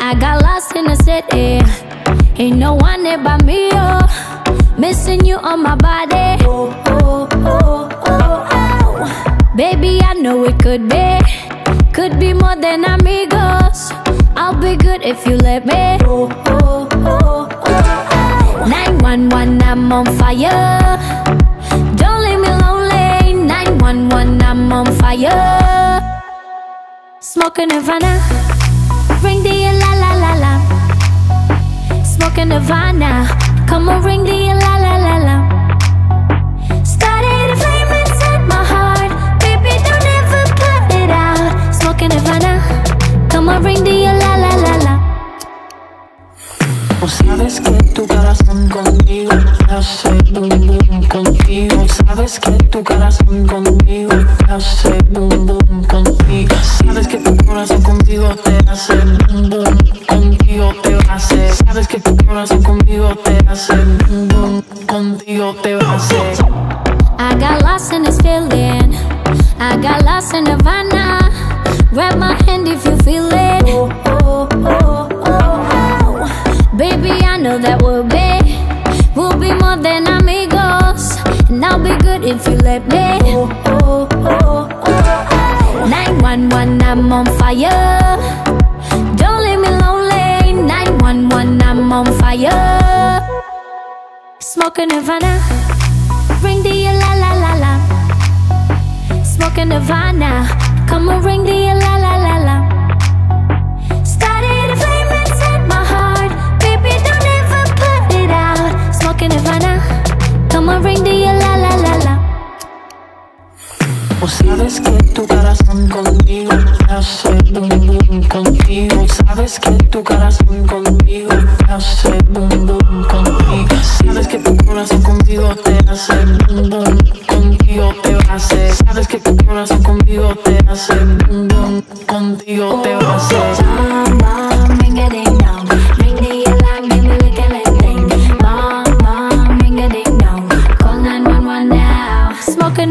I got lost in the city. Ain't no one there but me, oh. Missing you on my body. Oh, oh, oh, oh, oh. Baby, I know it could be. Could be more than amigos. I'll be good if you let me. I'm on fire. Don't leave me lonely. 911, I'm on fire. Smoking Nirvana. Ring the la la la la. Smoking Nirvana. Come on, ring the la O sabes que tu corazón conmigo hace boom boom contigo. Sabes que tu corazón conmigo hace boom boom contigo. Sabes que tu corazón contigo te hace boom boom contigo te va a hacer. Sabes que tu corazón conmigo te hace boom boom contigo te va a hacer. I got lost in this feeling. I got lost in Nirvana. Grab my hand if you feel it. Baby, that we'll be. We'll be more than amigos. And I'll be good if you let me. Oh, oh, oh, oh, oh. 911, I'm on fire. Don't leave me lonely. 911, I'm on fire. Smoking Nirvana. Ring the la la la la. Smoking Nirvana. Come on, ring the la O sabes que tu corazón conmigo hace boom boom contigo. Sabes que tu corazón conmigo hace contigo. Sabes que tu corazón contigo te hace boom boom contigo te a. Sabes que tu corazón conmigo te hace boom boom contigo te va a. Call 911 now. Smoking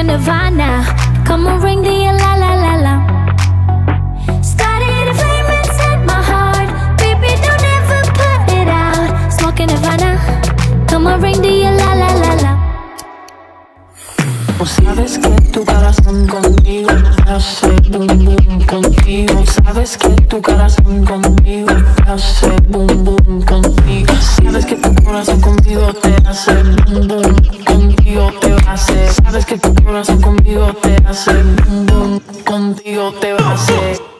Smoking Nirvana. Come on, ring the la la la la. Started a flame inside my heart. Baby, don't ever put it out. Smoking Nirvana. Come on, ring the la la la la. O sabes que tu corazón conmigo hace boom boom contigo. Sabes que tu corazón conmigo hace boom boom contigo. Sabes que tu corazón contigo te hace boom boom contigo te va a hacer. Sabes que tú no conmigo, te hace boom boom, contigo te va a hacer.